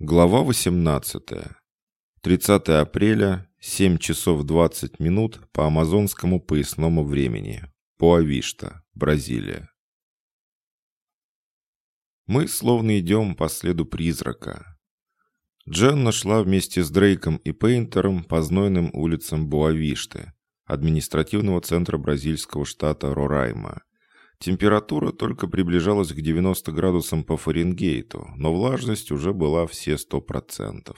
Глава 18. 30 апреля, 7 часов 20 минут по амазонскому поясному времени. Поавишта, Бразилия. Мы словно идем по следу призрака. Дженна шла вместе с Дрейком и Пейнтером по знойным улицам Буавишты, административного центра бразильского штата Рорайма. Температура только приближалась к 90 градусам по Фаренгейту, но влажность уже была все 100%.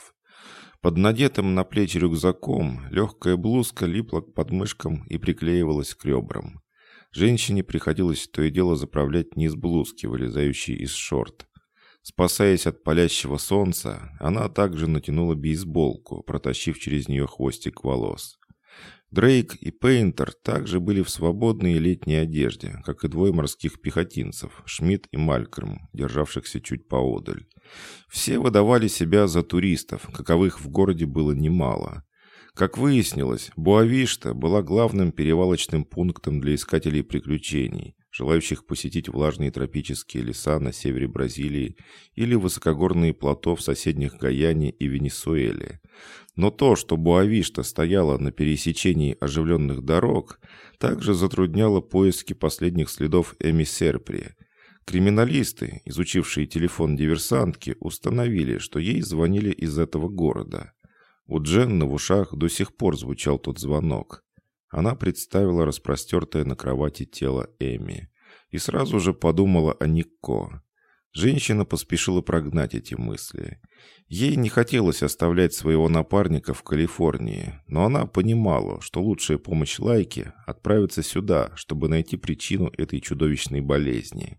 Под надетым на плечи рюкзаком легкая блузка липла к подмышкам и приклеивалась к ребрам. Женщине приходилось то и дело заправлять низ блузки, вылезающей из шорт. Спасаясь от палящего солнца, она также натянула бейсболку, протащив через нее хвостик волос. Дрейк и Пейнтер также были в свободной летней одежде, как и двое морских пехотинцев, Шмидт и Малькольм, державшихся чуть поодаль. Все выдавали себя за туристов, каковых в городе было немало. Как выяснилось, Буавишта была главным перевалочным пунктом для искателей приключений, желающих посетить влажные тропические леса на севере Бразилии или высокогорные плато в соседних Гаяне и Венесуэле. Но то, что Буавишта стояла на пересечении оживленных дорог, также затрудняло поиски последних следов Эми Серпри. Криминалисты, изучившие телефон диверсантки, установили, что ей звонили из этого города. У Дженны в ушах до сих пор звучал тот звонок. Она представила распростертое на кровати тело Эми и сразу же подумала о Никко. Женщина поспешила прогнать эти мысли. Ей не хотелось оставлять своего напарника в Калифорнии, но она понимала, что лучшая помощь Лайке – отправиться сюда, чтобы найти причину этой чудовищной болезни.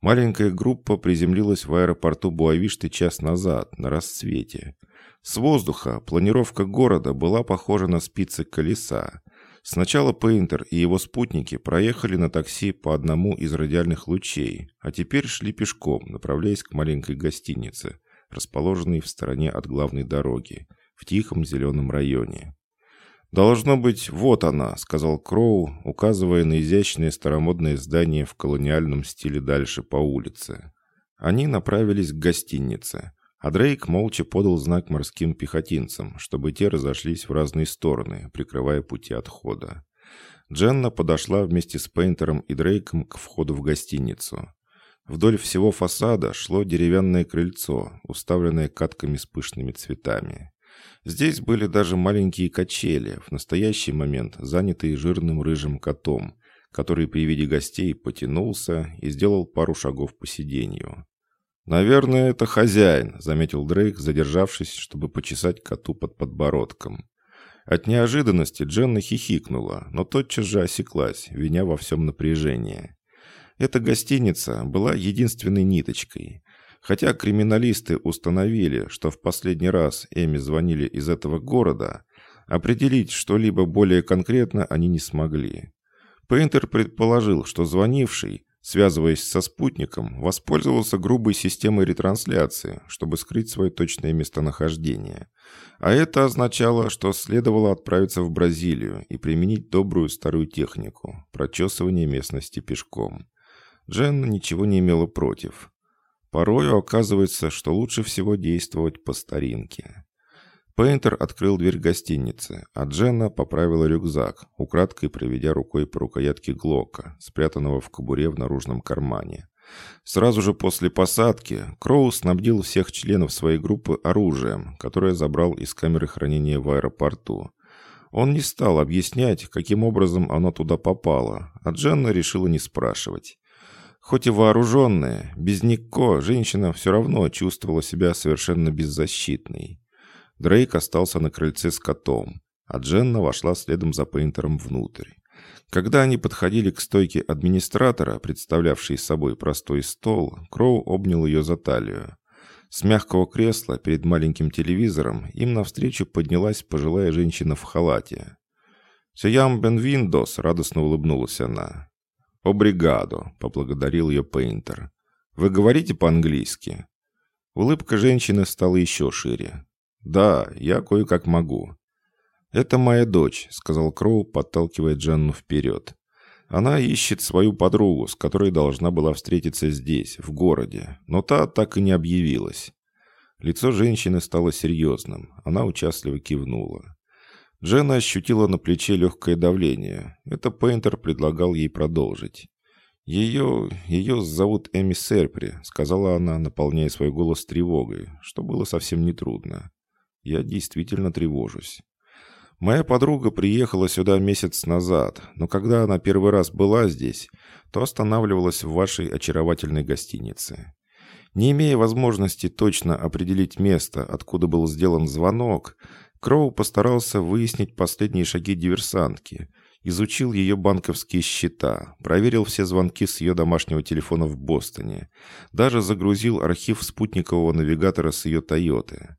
Маленькая группа приземлилась в аэропорту Буавишты час назад, на рассвете. С воздуха планировка города была похожа на спицы колеса. Сначала Пейнтер и его спутники проехали на такси по одному из радиальных лучей, а теперь шли пешком, направляясь к маленькой гостинице, расположенной в стороне от главной дороги, в тихом зеленом районе. «Должно быть, вот она», — сказал Кроу, указывая на изящное старомодное здание в колониальном стиле дальше по улице. Они направились к гостинице — а Дрейк молча подал знак морским пехотинцам, чтобы те разошлись в разные стороны, прикрывая пути отхода. Дженна подошла вместе с Пейнтером и Дрейком к входу в гостиницу. Вдоль всего фасада шло деревянное крыльцо, уставленное катками с пышными цветами. Здесь были даже маленькие качели, в настоящий момент занятые жирным рыжим котом, который при виде гостей потянулся и сделал пару шагов по сиденью. «Наверное, это хозяин», — заметил Дрейк, задержавшись, чтобы почесать коту под подбородком. От неожиданности Дженна хихикнула, но тотчас же осеклась, виня во всем напряжение. Эта гостиница была единственной ниточкой. Хотя криминалисты установили, что в последний раз Эми звонили из этого города, определить что-либо более конкретно они не смогли. Пейнтер предположил, что звонивший связываясь со спутником, воспользовался грубой системой ретрансляции, чтобы скрыть свое точное местонахождение. А это означало, что следовало отправиться в Бразилию и применить добрую старую технику – прочесывание местности пешком. Дженна ничего не имела против. Порою оказывается, что лучше всего действовать по старинке. Пейнтер открыл дверь гостиницы, а Дженна поправила рюкзак, украдкой проведя рукой по рукоятке Глока, спрятанного в кобуре в наружном кармане. Сразу же после посадки Кроу снабдил всех членов своей группы оружием, которое забрал из камеры хранения в аэропорту. Он не стал объяснять, каким образом оно туда попало, а Дженна решила не спрашивать. Хоть и вооруженная, без Никко женщина все равно чувствовала себя совершенно беззащитной. Дрейк остался на крыльце с котом, а Дженна вошла следом за Пейнтером внутрь. Когда они подходили к стойке администратора, представлявшей собой простой стол, Кроу обнял ее за талию. С мягкого кресла перед маленьким телевизором им навстречу поднялась пожилая женщина в халате. «Сеям Бенвиндос», — радостно улыбнулась она. «Обригадо», — поблагодарил ее Пейнтер. «Вы говорите по-английски?» Улыбка женщины стала еще шире. «Да, я кое-как могу». «Это моя дочь», — сказал Кроу, подталкивая Дженну вперед. «Она ищет свою подругу, с которой должна была встретиться здесь, в городе, но та так и не объявилась». Лицо женщины стало серьезным. Она участливо кивнула. Дженна ощутила на плече легкое давление. Это Пейнтер предлагал ей продолжить. «Ее... ее зовут Эми Серпри», — сказала она, наполняя свой голос тревогой, что было совсем нетрудно. «Я действительно тревожусь». Моя подруга приехала сюда месяц назад, но когда она первый раз была здесь, то останавливалась в вашей очаровательной гостинице. Не имея возможности точно определить место, откуда был сделан звонок, Кроу постарался выяснить последние шаги диверсантки, изучил ее банковские счета, проверил все звонки с ее домашнего телефона в Бостоне, даже загрузил архив спутникового навигатора с ее «Тойоты».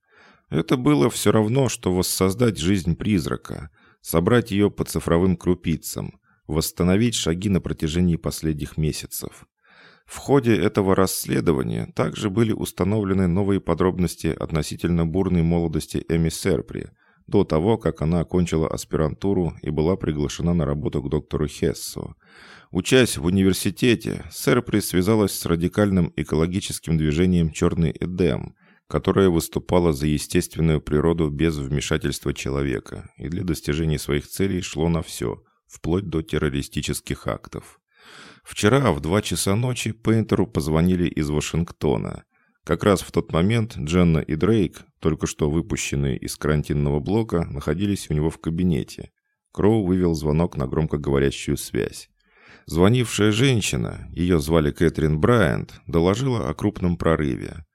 Это было все равно, что воссоздать жизнь призрака, собрать ее по цифровым крупицам, восстановить шаги на протяжении последних месяцев. В ходе этого расследования также были установлены новые подробности относительно бурной молодости Эми Серпри, до того, как она окончила аспирантуру и была приглашена на работу к доктору Хессу. Учась в университете, Серпри связалась с радикальным экологическим движением «Черный Эдем», которое выступало за естественную природу без вмешательства человека и для достижения своих целей шло на все, вплоть до террористических актов. Вчера в два часа ночи Пейнтеру позвонили из Вашингтона. Как раз в тот момент Дженна и Дрейк, только что выпущенные из карантинного блока, находились у него в кабинете. Кроу вывел звонок на громкоговорящую связь. Звонившая женщина, ее звали Кэтрин Брайант, доложила о крупном прорыве.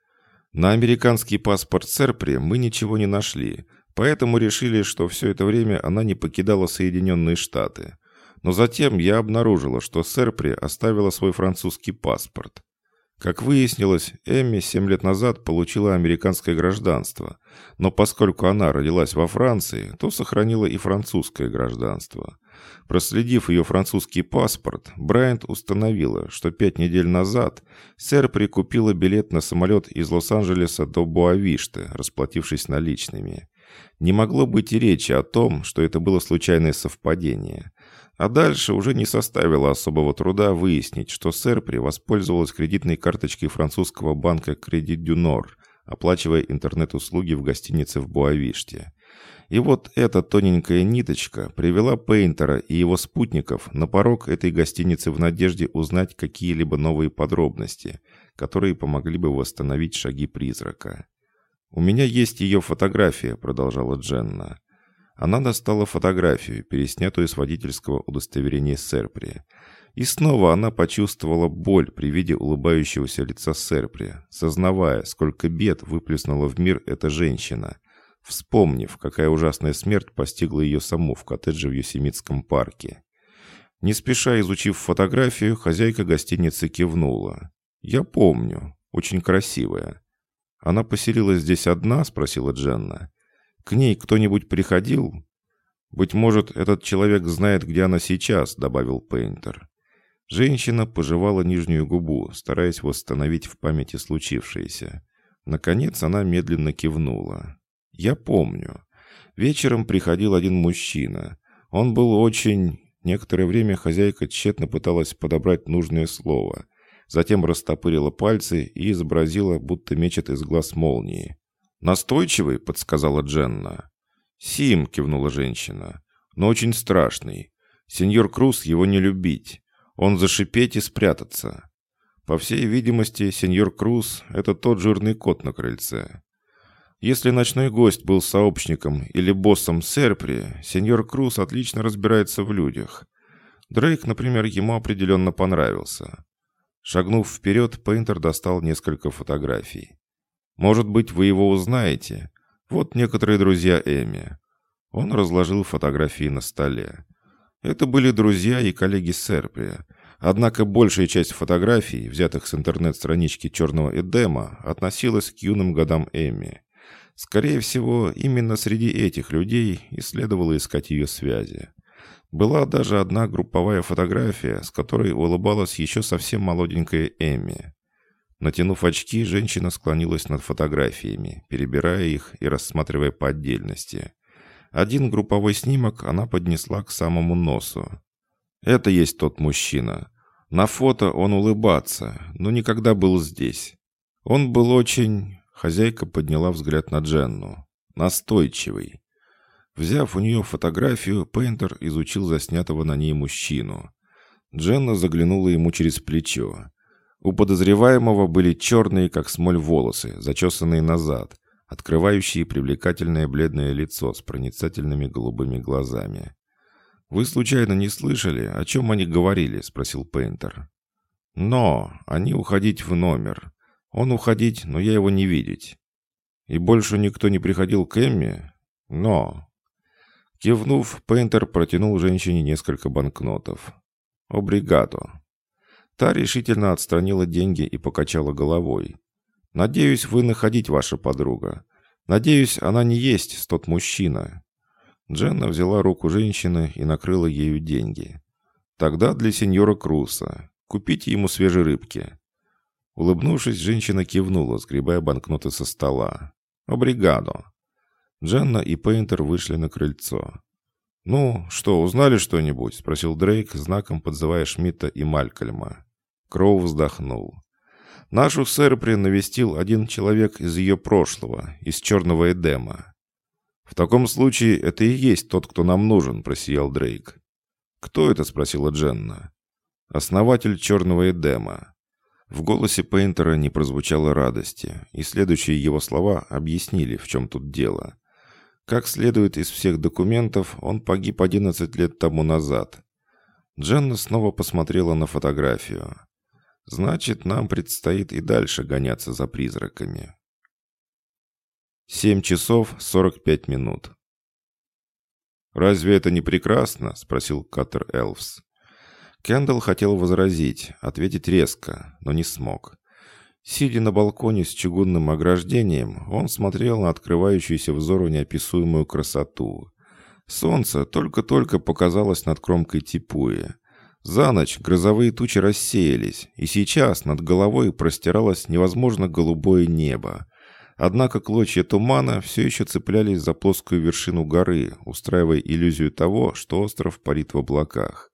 На американский паспорт Серпри мы ничего не нашли, поэтому решили, что все это время она не покидала Соединенные Штаты. Но затем я обнаружила, что Серпри оставила свой французский паспорт. Как выяснилось, Эмми 7 лет назад получила американское гражданство, но поскольку она родилась во Франции, то сохранила и французское гражданство. Проследив ее французский паспорт, Брайант установила, что пять недель назад Серпри купила билет на самолет из Лос-Анджелеса до Буавишты, расплатившись наличными. Не могло быть и речи о том, что это было случайное совпадение. А дальше уже не составило особого труда выяснить, что Серпри воспользовалась кредитной карточкой французского банка du Nord, оплачивая интернет-услуги в гостинице в Буавиште. И вот эта тоненькая ниточка привела Пейнтера и его спутников на порог этой гостиницы в надежде узнать какие-либо новые подробности, которые помогли бы восстановить шаги призрака. «У меня есть ее фотография», — продолжала Дженна. Она достала фотографию, переснятую с водительского удостоверения Серпри. И снова она почувствовала боль при виде улыбающегося лица Серпри, сознавая, сколько бед выплеснула в мир эта женщина, вспомнив, какая ужасная смерть постигла ее саму в коттедже в Юсемитском парке. Не спеша изучив фотографию, хозяйка гостиницы кивнула. «Я помню. Очень красивая». «Она поселилась здесь одна?» – спросила Дженна. К ней кто-нибудь приходил? Быть может, этот человек знает, где она сейчас, добавил Пейнтер. Женщина пожевала нижнюю губу, стараясь восстановить в памяти случившееся. Наконец она медленно кивнула. «Я помню. Вечером приходил один мужчина. Он был очень...» Некоторое время хозяйка тщетно пыталась подобрать нужное слово. Затем растопырила пальцы и изобразила, будто мечет из глаз молнии. «Настойчивый», — подсказала Дженна. «Сим», — кивнула женщина, — «но очень страшный. Сеньор Круз его не любить. Он зашипеть и спрятаться». По всей видимости, сеньор Круз — это тот жирный кот на крыльце. Если ночной гость был сообщником или боссом Серпри, сеньор Круз отлично разбирается в людях. Дрейк, например, ему определенно понравился. Шагнув вперед, Пейнтер достал несколько фотографий. Может быть, вы его узнаете? Вот некоторые друзья Эми». Он разложил фотографии на столе. Это были друзья и коллеги Серпия. Однако большая часть фотографий, взятых с интернет-странички «Черного Эдема», относилась к юным годам Эми. Скорее всего, именно среди этих людей и следовало искать ее связи. Была даже одна групповая фотография, с которой улыбалась еще совсем молоденькая Эми. Натянув очки, женщина склонилась над фотографиями, перебирая их и рассматривая по отдельности. Один групповой снимок она поднесла к самому носу. «Это есть тот мужчина. На фото он улыбаться, но никогда был здесь. Он был очень... Хозяйка подняла взгляд на Дженну. Настойчивый. Взяв у нее фотографию, Пейнтер изучил заснятого на ней мужчину. Дженна заглянула ему через плечо. У подозреваемого были черные, как смоль, волосы, зачесанные назад, открывающие привлекательное бледное лицо с проницательными голубыми глазами. «Вы случайно не слышали, о чем они говорили?» — спросил Пейнтер. «Но, они уходить в номер. Он уходить, но я его не видеть. И больше никто не приходил к Эмме? Но...» Кивнув, Пейнтер протянул женщине несколько банкнотов. «Обригадо». Та решительно отстранила деньги и покачала головой. «Надеюсь, вы находить ваша подруга. Надеюсь, она не есть тот мужчина». Дженна взяла руку женщины и накрыла ею деньги. «Тогда для сеньора Круса. Купите ему свежей рыбки». Улыбнувшись, женщина кивнула, сгребая банкноты со стола. «Обригадо». Дженна и Пейнтер вышли на крыльцо. «Ну, что, узнали что-нибудь?» — спросил Дрейк, знаком подзывая Шмидта и Малькольма. Кроу вздохнул. «Нашу Серпри навестил один человек из ее прошлого, из Черного Эдема». «В таком случае это и есть тот, кто нам нужен», — просиял Дрейк. «Кто это?» — спросила Дженна. «Основатель Черного Эдема». В голосе Пейнтера не прозвучало радости, и следующие его слова объяснили, в чем тут дело. Как следует из всех документов, он погиб 11 лет тому назад. Дженна снова посмотрела на фотографию. Значит, нам предстоит и дальше гоняться за призраками. 7 часов 45 минут. «Разве это не прекрасно?» — спросил Каттер Элвс. Кендалл хотел возразить, ответить резко, но не смог. Сидя на балконе с чугунным ограждением, он смотрел на открывающуюся взору неописуемую красоту. Солнце только-только показалось над кромкой Типуи. За ночь грозовые тучи рассеялись, и сейчас над головой простиралось невозможно голубое небо. Однако клочья тумана все еще цеплялись за плоскую вершину горы, устраивая иллюзию того, что остров парит в облаках.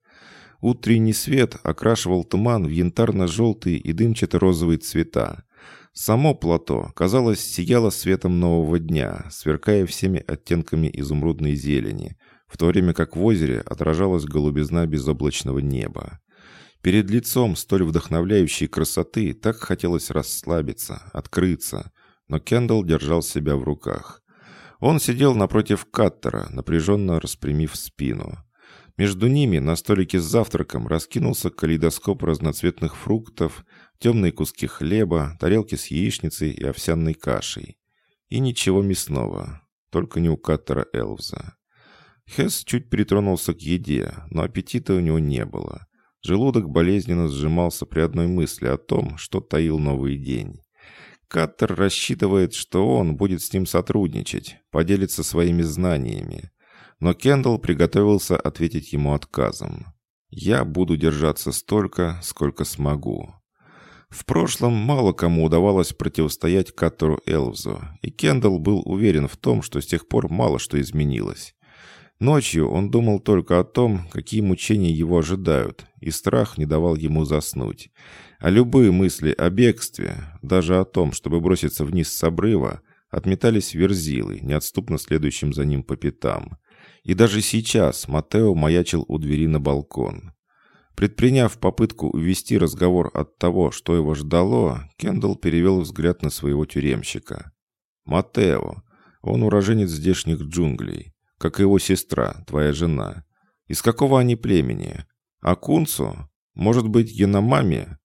Утренний свет окрашивал туман в янтарно-желтые и дымчато-розовые цвета. Само плато, казалось, сияло светом нового дня, сверкая всеми оттенками изумрудной зелени, в то время как в озере отражалась голубизна безоблачного неба. Перед лицом столь вдохновляющей красоты так хотелось расслабиться, открыться, но Кендалл держал себя в руках. Он сидел напротив Каттера, напряженно распрямив спину. Между ними на столике с завтраком раскинулся калейдоскоп разноцветных фруктов, темные куски хлеба, тарелки с яичницей и овсяной кашей. И ничего мясного, только не у Каттера Элвза. Хесс чуть притронулся к еде, но аппетита у него не было. Желудок болезненно сжимался при одной мысли о том, что таил новый день. Каттер рассчитывает, что он будет с ним сотрудничать, поделиться своими знаниями но Кендалл приготовился ответить ему отказом. «Я буду держаться столько, сколько смогу». В прошлом мало кому удавалось противостоять Каттеру Элвзу, и Кендалл был уверен в том, что с тех пор мало что изменилось. Ночью он думал только о том, какие мучения его ожидают, и страх не давал ему заснуть. А любые мысли о бегстве, даже о том, чтобы броситься вниз с обрыва, отметались верзилой, неотступно следующим за ним по пятам. И даже сейчас Матео маячил у двери на балкон. Предприняв попытку увести разговор от того, что его ждало, Кендалл перевел взгляд на своего тюремщика. «Матео. Он уроженец здешних джунглей, как и его сестра, твоя жена. Из какого они племени? Акунцу? Может быть, Яномами?»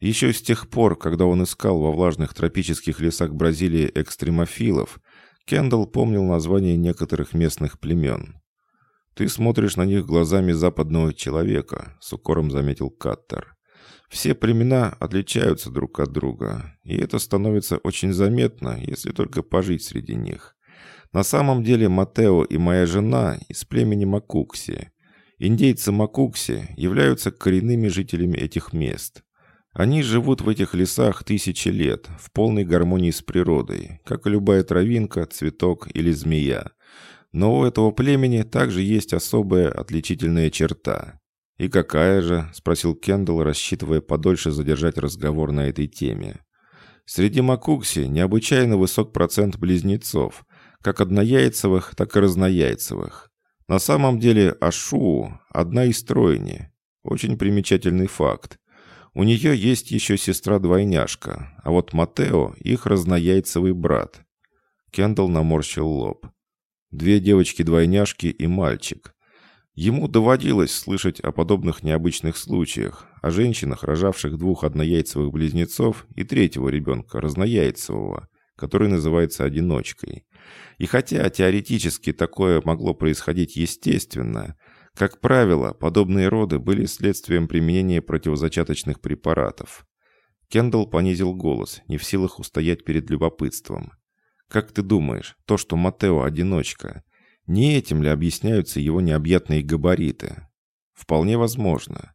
Еще с тех пор, когда он искал во влажных тропических лесах Бразилии экстремофилов, Кендалл помнил названия некоторых местных племен. «Ты смотришь на них глазами западного человека», — с укором заметил Каттер. «Все племена отличаются друг от друга, и это становится очень заметно, если только пожить среди них. На самом деле Матео и моя жена из племени Макукси. Индейцы Макукси являются коренными жителями этих мест. Они живут в этих лесах тысячи лет, в полной гармонии с природой, как и любая травинка, цветок или змея. Но у этого племени также есть особая отличительная черта. «И какая же?» – спросил Кендалл, рассчитывая подольше задержать разговор на этой теме. Среди макукси необычайно высок процент близнецов, как однояйцевых, так и разнояйцевых. На самом деле Ашу – одна из тройни. Очень примечательный факт. У нее есть еще сестра-двойняшка, а вот Матео – их разнояйцевый брат. Кендалл наморщил лоб. Две девочки-двойняшки и мальчик. Ему доводилось слышать о подобных необычных случаях, о женщинах, рожавших двух однояйцевых близнецов и третьего ребенка, разнояйцевого, который называется одиночкой. И хотя теоретически такое могло происходить естественно, как правило, подобные роды были следствием применения противозачаточных препаратов. Кендалл понизил голос, не в силах устоять перед любопытством. «Как ты думаешь, то, что Матео одиночка, не этим ли объясняются его необъятные габариты? Вполне возможно.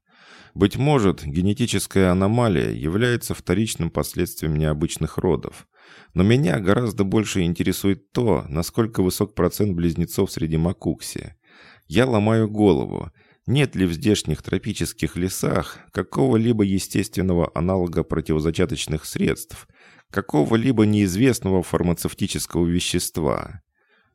Быть может, генетическая аномалия является вторичным последствием необычных родов. Но меня гораздо больше интересует то, насколько высок процент близнецов среди макукси. Я ломаю голову, нет ли в здешних тропических лесах какого-либо естественного аналога противозачаточных средств, какого-либо неизвестного фармацевтического вещества.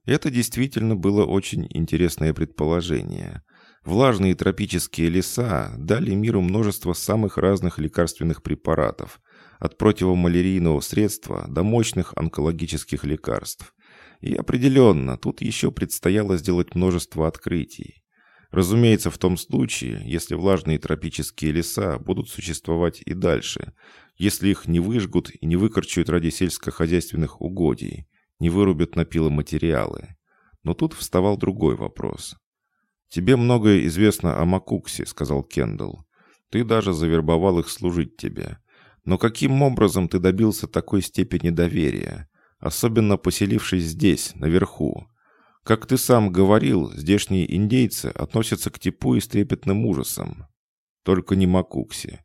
Это действительно было очень интересное предположение. Влажные тропические леса дали миру множество самых разных лекарственных препаратов, от противомалярийного средства до мощных онкологических лекарств. И определенно, тут еще предстояло сделать множество открытий. Разумеется, в том случае, если влажные тропические леса будут существовать и дальше, если их не выжгут и не выкорчуют ради сельскохозяйственных угодий, не вырубят на пиломатериалы. Но тут вставал другой вопрос. «Тебе многое известно о Макуксе», — сказал Кендалл. «Ты даже завербовал их служить тебе. Но каким образом ты добился такой степени доверия, особенно поселившись здесь, наверху? Как ты сам говорил, здешние индейцы относятся к типу и с трепетным ужасом. Только не Макукси.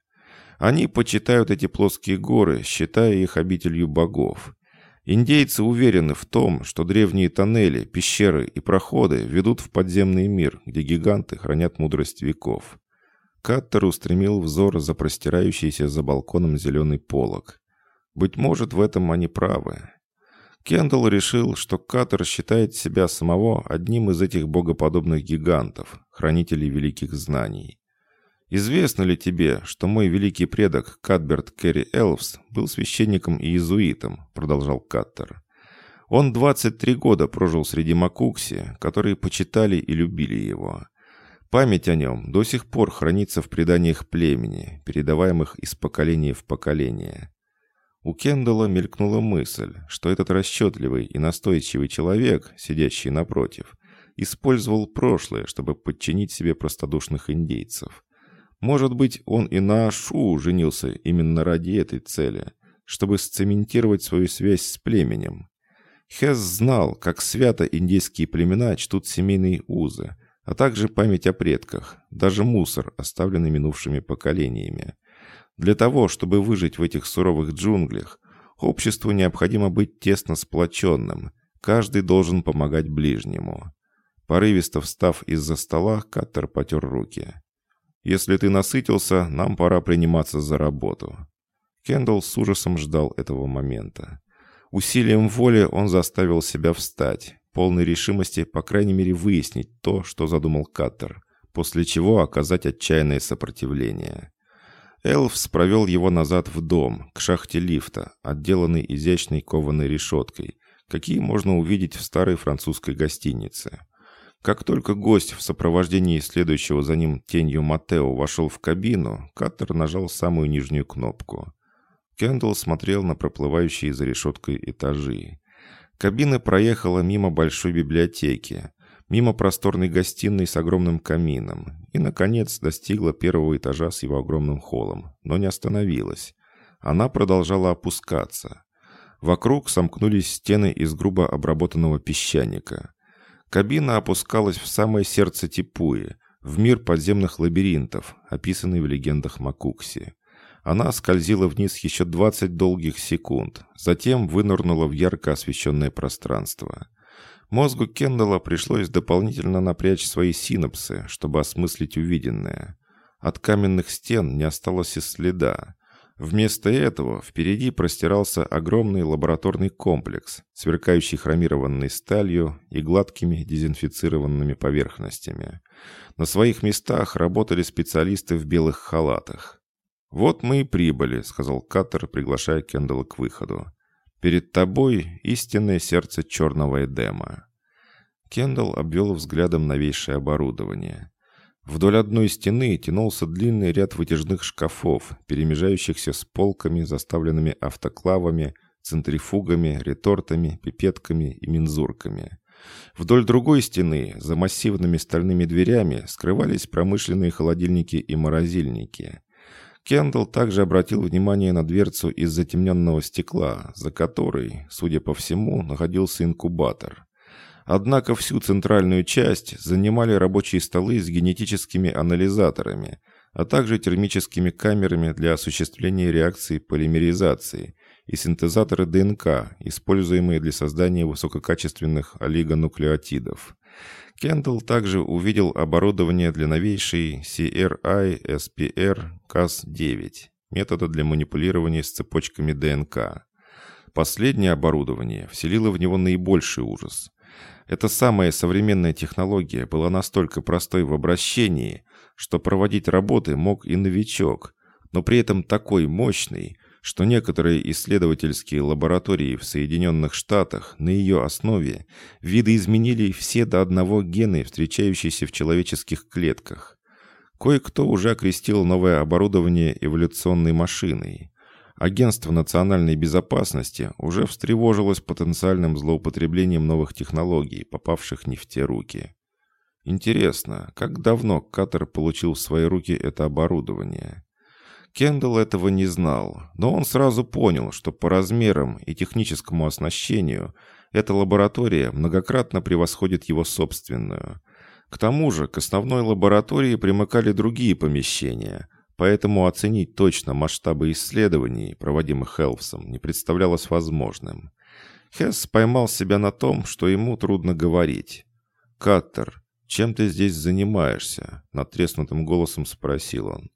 Они почитают эти плоские горы, считая их обителью богов. Индейцы уверены в том, что древние тоннели, пещеры и проходы ведут в подземный мир, где гиганты хранят мудрость веков. Каттер устремил взор за простирающийся за балконом зеленый полог. Быть может, в этом они правы. Кендалл решил, что Каттер считает себя самого одним из этих богоподобных гигантов, хранителей великих знаний. «Известно ли тебе, что мой великий предок Кадберт Керри Элвс был священником и иезуитом?» — продолжал Каттер. «Он 23 года прожил среди Макукси, которые почитали и любили его. Память о нем до сих пор хранится в преданиях племени, передаваемых из поколения в поколение». У Кендалла мелькнула мысль, что этот расчетливый и настойчивый человек, сидящий напротив, использовал прошлое, чтобы подчинить себе простодушных индейцев. Может быть, он и на Ашу женился именно ради этой цели, чтобы сцементировать свою связь с племенем. Хес знал, как свято индейские племена чтут семейные узы, а также память о предках, даже мусор, оставленный минувшими поколениями. Для того, чтобы выжить в этих суровых джунглях, обществу необходимо быть тесно сплоченным, каждый должен помогать ближнему. Порывисто встав из-за стола, Каттер потер руки. Если ты насытился, нам пора приниматься за работу». Кендалл с ужасом ждал этого момента. Усилием воли он заставил себя встать, полной решимости, по крайней мере, выяснить то, что задумал Каттер, после чего оказать отчаянное сопротивление. Элфс провел его назад в дом, к шахте лифта, отделанной изящной кованой решеткой, какие можно увидеть в старой французской гостинице. Как только гость в сопровождении следующего за ним тенью Матео вошел в кабину, Каттер нажал самую нижнюю кнопку. Кендалл смотрел на проплывающие за решеткой этажи. Кабина проехала мимо большой библиотеки, мимо просторной гостиной с огромным камином и, наконец, достигла первого этажа с его огромным холлом, но не остановилась. Она продолжала опускаться. Вокруг сомкнулись стены из грубо обработанного песчаника. Кабина опускалась в самое сердце Типуи, в мир подземных лабиринтов, описанный в легендах Макукси. Она скользила вниз еще 20 долгих секунд, затем вынырнула в ярко освещенное пространство. Мозгу Кендалла пришлось дополнительно напрячь свои синапсы, чтобы осмыслить увиденное. От каменных стен не осталось и следа. Вместо этого впереди простирался огромный лабораторный комплекс, сверкающий хромированной сталью и гладкими дезинфицированными поверхностями. На своих местах работали специалисты в белых халатах. «Вот мы и прибыли», — сказал Каттер, приглашая Кендалла к выходу. «Перед тобой истинное сердце черного Эдема». Кендалл обвел взглядом новейшее оборудование. Вдоль одной стены тянулся длинный ряд вытяжных шкафов, перемежающихся с полками, заставленными автоклавами, центрифугами, ретортами, пипетками и мензурками. Вдоль другой стены, за массивными стальными дверями, скрывались промышленные холодильники и морозильники. Кендалл также обратил внимание на дверцу из затемненного стекла, за которой, судя по всему, находился инкубатор. Однако всю центральную часть занимали рабочие столы с генетическими анализаторами, а также термическими камерами для осуществления реакции полимеризации и синтезаторы ДНК, используемые для создания высококачественных олигонуклеотидов. Кендалл также увидел оборудование для новейшей CRI-SPR Cas9, метода для манипулирования с цепочками ДНК. Последнее оборудование вселило в него наибольший ужас – эта самая современная технология была настолько простой в обращении, что проводить работы мог и новичок, но при этом такой мощный, что некоторые исследовательские лаборатории в Соединенных Штатах на ее основе видоизменили все до одного гены, встречающиеся в человеческих клетках. Кое-кто уже окрестил новое оборудование эволюционной машиной. Агентство национальной безопасности уже встревожилось потенциальным злоупотреблением новых технологий, попавших не в те руки. Интересно, как давно Катер получил в свои руки это оборудование? Кендалл этого не знал, но он сразу понял, что по размерам и техническому оснащению эта лаборатория многократно превосходит его собственную. К тому же к основной лаборатории примыкали другие помещения – Поэтому оценить точно масштабы исследований, проводимых Хелфсом, не представлялось возможным. Хесс поймал себя на том, что ему трудно говорить. «Каттер, чем ты здесь занимаешься?» — натреснутым голосом спросил он.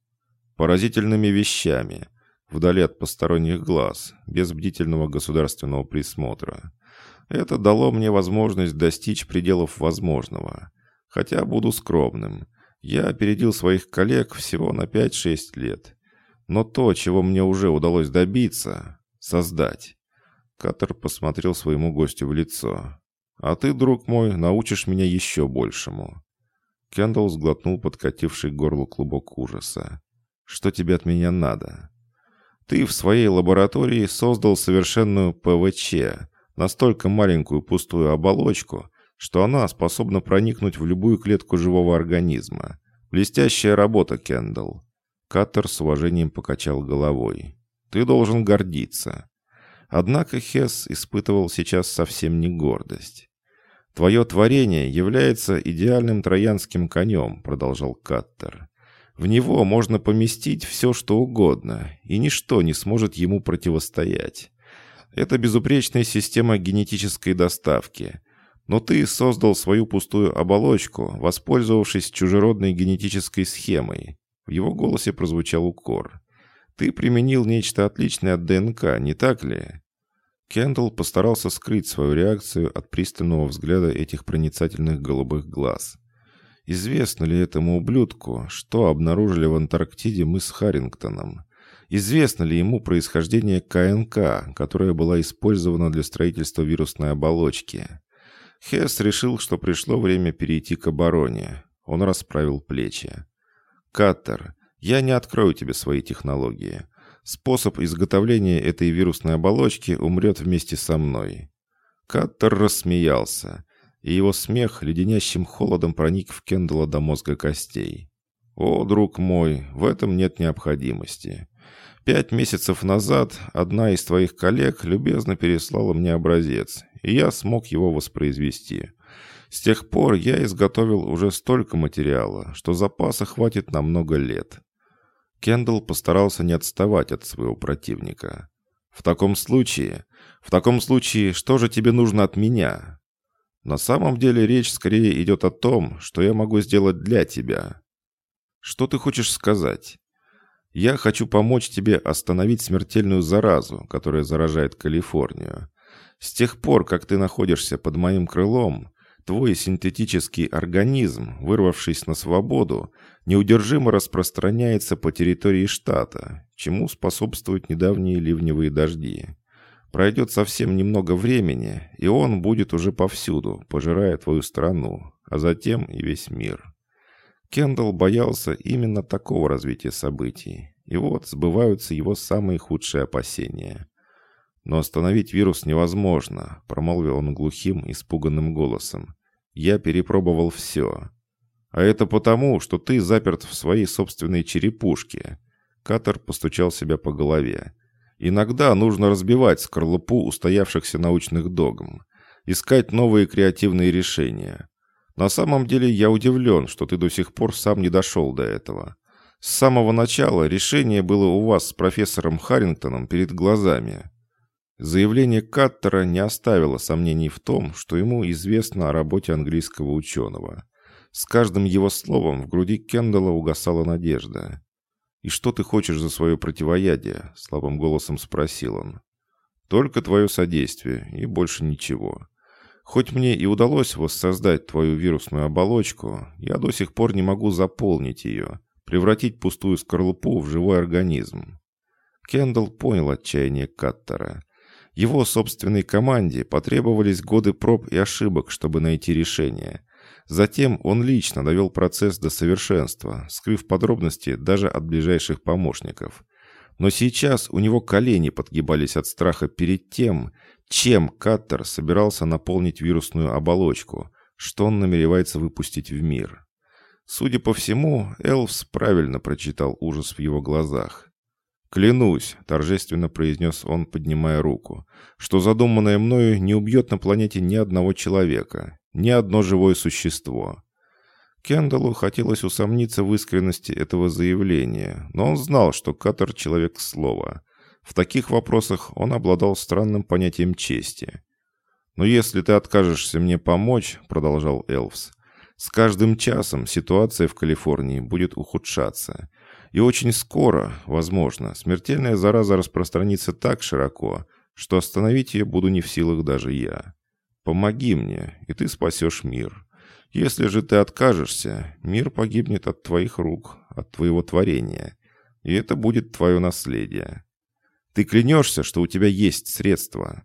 «Поразительными вещами, вдали от посторонних глаз, без бдительного государственного присмотра. Это дало мне возможность достичь пределов возможного. Хотя буду скромным. Я опередил своих коллег всего на 5-6 лет. Но то, чего мне уже удалось добиться, создать. Катер посмотрел своему гостю в лицо. «А ты, друг мой, научишь меня еще большему». Кендалл сглотнул подкативший к горлу клубок ужаса. «Что тебе от меня надо?» «Ты в своей лаборатории создал совершенную ПВЧ, настолько маленькую пустую оболочку, что она способна проникнуть в любую клетку живого организма. Блестящая работа, Кендалл. Каттер с уважением покачал головой. Ты должен гордиться. Однако Хесс испытывал сейчас совсем не гордость. «Твое творение является идеальным троянским конем», — продолжал Каттер. «В него можно поместить все, что угодно, и ничто не сможет ему противостоять. Это безупречная система генетической доставки, но ты создал свою пустую оболочку, воспользовавшись чужеродной генетической схемой. В его голосе прозвучал укор. Ты применил нечто отличное от ДНК, не так ли? Кендалл постарался скрыть свою реакцию от пристального взгляда этих проницательных голубых глаз. Известно ли этому ублюдку, что обнаружили в Антарктиде мы с Харрингтоном? Известно ли ему происхождение КНК, которая была использована для строительства вирусной оболочки? Хесс решил, что пришло время перейти к обороне. Он расправил плечи. «Каттер, я не открою тебе свои технологии. Способ изготовления этой вирусной оболочки умрет вместе со мной». Каттер рассмеялся, и его смех леденящим холодом проник в Кендалла до мозга костей. «О, друг мой, в этом нет необходимости. Пять месяцев назад одна из твоих коллег любезно переслала мне образец, и я смог его воспроизвести. С тех пор я изготовил уже столько материала, что запаса хватит на много лет. Кендалл постарался не отставать от своего противника. В таком случае, в таком случае, что же тебе нужно от меня? На самом деле речь скорее идет о том, что я могу сделать для тебя. Что ты хочешь сказать? Я хочу помочь тебе остановить смертельную заразу, которая заражает Калифорнию. С тех пор, как ты находишься под моим крылом, твой синтетический организм, вырвавшись на свободу, неудержимо распространяется по территории штата, чему способствуют недавние ливневые дожди. Пройдет совсем немного времени, и он будет уже повсюду, пожирая твою страну, а затем и весь мир. Кендалл боялся именно такого развития событий. И вот сбываются его самые худшие опасения. «Но остановить вирус невозможно», — промолвил он глухим, испуганным голосом. «Я перепробовал все. А это потому, что ты заперт в своей собственной черепушке». Катер постучал себя по голове. «Иногда нужно разбивать скорлупу устоявшихся научных догм, искать новые креативные решения. На самом деле я удивлен, что ты до сих пор сам не дошел до этого. С самого начала решение было у вас с профессором Харрингтоном перед глазами. Заявление Каттера не оставило сомнений в том, что ему известно о работе английского ученого. С каждым его словом в груди Кендалла угасала надежда. «И что ты хочешь за свое противоядие?» — слабым голосом спросил он. «Только твое содействие и больше ничего. Хоть мне и удалось воссоздать твою вирусную оболочку, я до сих пор не могу заполнить ее, превратить пустую скорлупу в живой организм. Кендалл понял отчаяние Каттера. Его собственной команде потребовались годы проб и ошибок, чтобы найти решение. Затем он лично довел процесс до совершенства, скрыв подробности даже от ближайших помощников. Но сейчас у него колени подгибались от страха перед тем, чем Каттер собирался наполнить вирусную оболочку, что он намеревается выпустить в мир. Судя по всему, Элвс правильно прочитал ужас в его глазах. «Клянусь», — торжественно произнес он, поднимая руку, «что задуманное мною не убьет на планете ни одного человека, ни одно живое существо». Кендаллу хотелось усомниться в искренности этого заявления, но он знал, что Катер — человек слова. В таких вопросах он обладал странным понятием чести. «Но если ты откажешься мне помочь», — продолжал Элвс, «с каждым часом ситуация в Калифорнии будет ухудшаться. И очень скоро, возможно, смертельная зараза распространится так широко, что остановить ее буду не в силах даже я. Помоги мне, и ты спасешь мир. Если же ты откажешься, мир погибнет от твоих рук, от твоего творения, и это будет твое наследие. Ты клянешься, что у тебя есть средства?»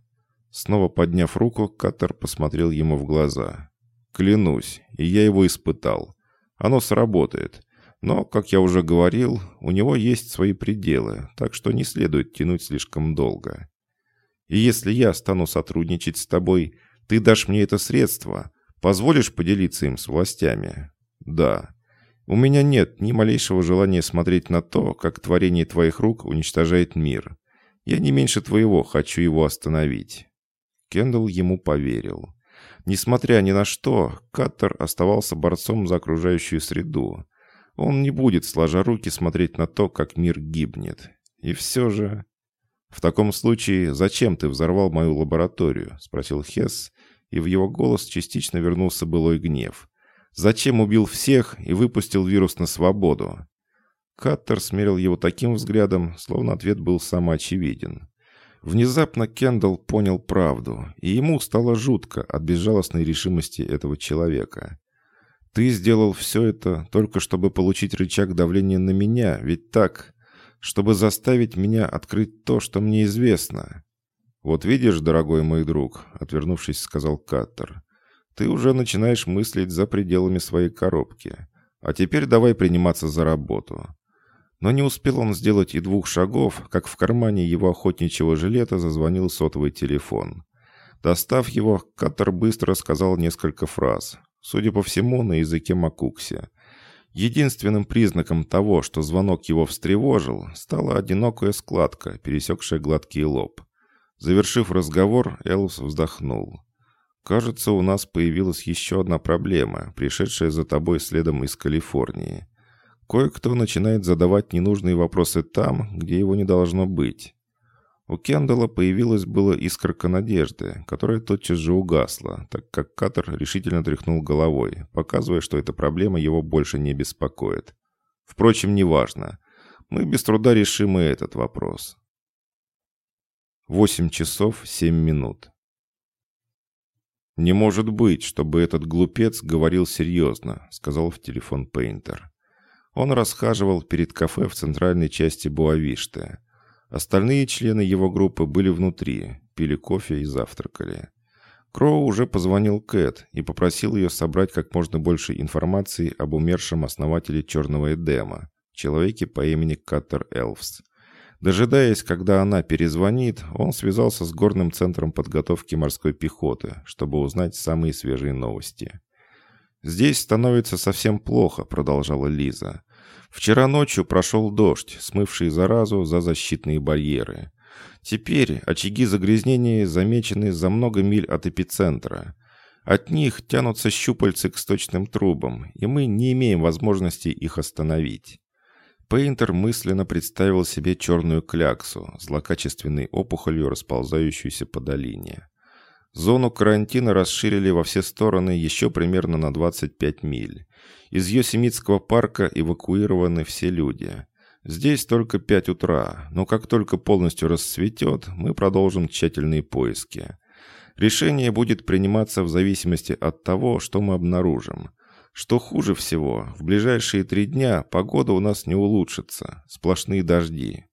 Снова подняв руку, Каттер посмотрел ему в глаза. «Клянусь, и я его испытал. Оно сработает. Но, как я уже говорил, у него есть свои пределы, так что не следует тянуть слишком долго. И если я стану сотрудничать с тобой, ты дашь мне это средство, позволишь поделиться им с властями? Да. У меня нет ни малейшего желания смотреть на то, как творение твоих рук уничтожает мир. Я не меньше твоего хочу его остановить». Кендалл ему поверил. Несмотря ни на что, Каттер оставался борцом за окружающую среду. Он не будет, сложа руки, смотреть на то, как мир гибнет. И все же... «В таком случае, зачем ты взорвал мою лабораторию?» — спросил Хесс, и в его голос частично вернулся былой гнев. «Зачем убил всех и выпустил вирус на свободу?» Каттер смерил его таким взглядом, словно ответ был самоочевиден. Внезапно Кендалл понял правду, и ему стало жутко от безжалостной решимости этого человека. «Ты сделал все это только чтобы получить рычаг давления на меня, ведь так? Чтобы заставить меня открыть то, что мне известно». «Вот видишь, дорогой мой друг», — отвернувшись, сказал Каттер, «ты уже начинаешь мыслить за пределами своей коробки. А теперь давай приниматься за работу». Но не успел он сделать и двух шагов, как в кармане его охотничьего жилета зазвонил сотовый телефон. Достав его, Каттер быстро сказал несколько фраз, судя по всему, на языке Макукси. Единственным признаком того, что звонок его встревожил, стала одинокая складка, пересекшая гладкий лоб. Завершив разговор, Элвс вздохнул. «Кажется, у нас появилась еще одна проблема, пришедшая за тобой следом из Калифорнии. Кое-кто начинает задавать ненужные вопросы там, где его не должно быть. У Кендалла появилась была искорка надежды, которая тотчас же угасла, так как Катер решительно тряхнул головой, показывая, что эта проблема его больше не беспокоит. Впрочем, неважно. мы без труда решим и этот вопрос. 8 часов 7 минут. «Не может быть, чтобы этот глупец говорил серьезно», — сказал в телефон Пейнтер. Он расхаживал перед кафе в центральной части Буавиште. Остальные члены его группы были внутри, пили кофе и завтракали. Кроу уже позвонил Кэт и попросил ее собрать как можно больше информации об умершем основателе Черного Эдема, человеке по имени Каттер Элфс. Дожидаясь, когда она перезвонит, он связался с горным центром подготовки морской пехоты, чтобы узнать самые свежие новости. «Здесь становится совсем плохо», — продолжала Лиза. «Вчера ночью прошел дождь, смывший заразу за защитные барьеры. Теперь очаги загрязнения замечены за много миль от эпицентра. От них тянутся щупальцы к сточным трубам, и мы не имеем возможности их остановить. Пейнтер мысленно представил себе черную кляксу, злокачественной опухолью, расползающуюся по долине. Зону карантина расширили во все стороны еще примерно на 25 миль. Из Йосемитского парка эвакуированы все люди. Здесь только 5 утра, но как только полностью расцветет, мы продолжим тщательные поиски. Решение будет приниматься в зависимости от того, что мы обнаружим. Что хуже всего, в ближайшие три дня погода у нас не улучшится, сплошные дожди.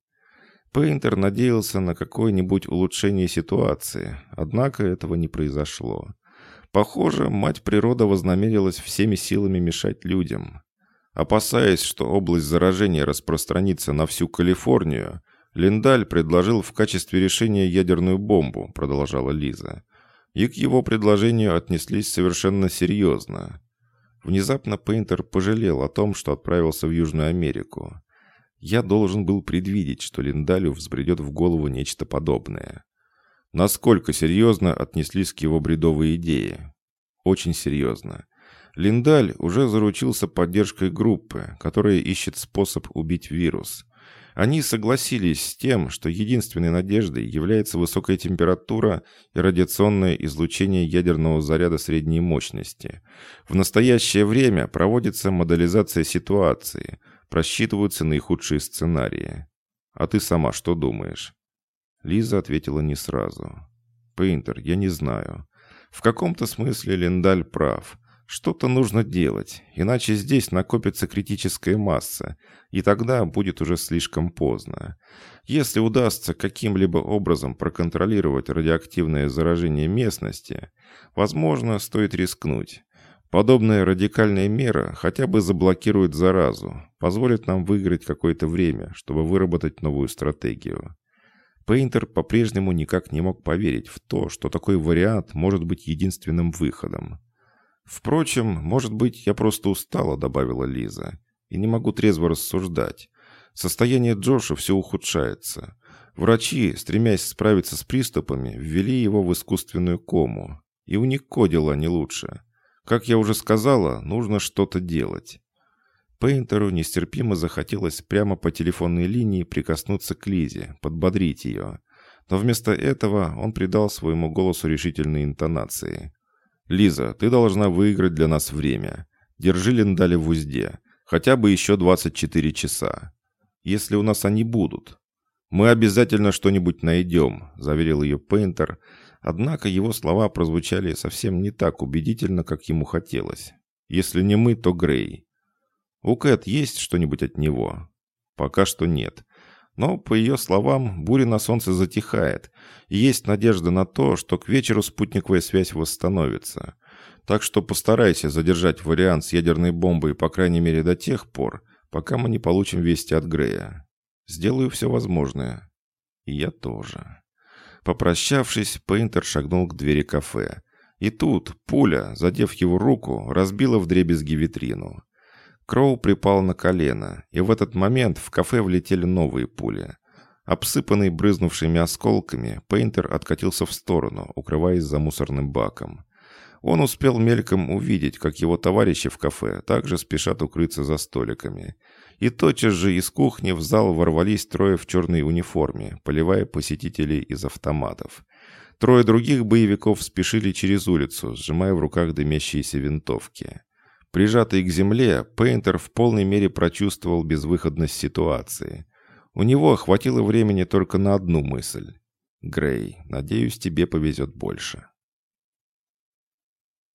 Пейнтер надеялся на какое-нибудь улучшение ситуации, однако этого не произошло. Похоже, мать природа вознамерилась всеми силами мешать людям. Опасаясь, что область заражения распространится на всю Калифорнию, Линдаль предложил в качестве решения ядерную бомбу, продолжала Лиза. И к его предложению отнеслись совершенно серьезно. Внезапно Пейнтер пожалел о том, что отправился в Южную Америку. Я должен был предвидеть, что Линдалю взбредет в голову нечто подобное. Насколько серьезно отнеслись к его бредовой идее? Очень серьезно. Линдаль уже заручился поддержкой группы, которая ищет способ убить вирус. Они согласились с тем, что единственной надеждой является высокая температура и радиационное излучение ядерного заряда средней мощности. В настоящее время проводится моделизация ситуации, просчитываются наихудшие сценарии. А ты сама что думаешь? Лиза ответила не сразу. Пейнтер, я не знаю. В каком-то смысле Линдаль прав. Что-то нужно делать, иначе здесь накопится критическая масса, и тогда будет уже слишком поздно. Если удастся каким-либо образом проконтролировать радиоактивное заражение местности, возможно, стоит рискнуть. Подобная радикальная мера хотя бы заблокирует заразу, позволит нам выиграть какое-то время, чтобы выработать новую стратегию. Пейнтер по-прежнему никак не мог поверить в то, что такой вариант может быть единственным выходом. «Впрочем, может быть, я просто устала», — добавила Лиза, «и не могу трезво рассуждать. Состояние Джоша все ухудшается. Врачи, стремясь справиться с приступами, ввели его в искусственную кому. И у Нико дела не лучше. Как я уже сказала, нужно что-то делать». Пейнтеру нестерпимо захотелось прямо по телефонной линии прикоснуться к Лизе, подбодрить ее. Но вместо этого он придал своему голосу решительные интонации. «Лиза, ты должна выиграть для нас время. Держи Линдали в узде. Хотя бы еще 24 часа. Если у нас они будут. Мы обязательно что-нибудь найдем», — заверил ее Пейнтер. Однако его слова прозвучали совсем не так убедительно, как ему хотелось. «Если не мы, то Грей». «У Кэт есть что-нибудь от него?» «Пока что нет. Но, по ее словам, буря на солнце затихает, есть надежда на то, что к вечеру спутниковая связь восстановится. Так что постарайся задержать вариант с ядерной бомбой, по крайней мере, до тех пор, пока мы не получим вести от Грея. Сделаю все возможное. И я тоже. Попрощавшись, Пейнтер шагнул к двери кафе. И тут пуля, задев его руку, разбила вдребезги витрину. Кроу припал на колено, и в этот момент в кафе влетели новые пули. Обсыпанный брызнувшими осколками, Пейнтер откатился в сторону, укрываясь за мусорным баком. Он успел мельком увидеть, как его товарищи в кафе также спешат укрыться за столиками. И тотчас же из кухни в зал ворвались трое в черной униформе, поливая посетителей из автоматов. Трое других боевиков спешили через улицу, сжимая в руках дымящиеся винтовки. Прижатый к земле, Пейнтер в полной мере прочувствовал безвыходность ситуации. У него хватило времени только на одну мысль. «Грей, надеюсь, тебе повезет больше».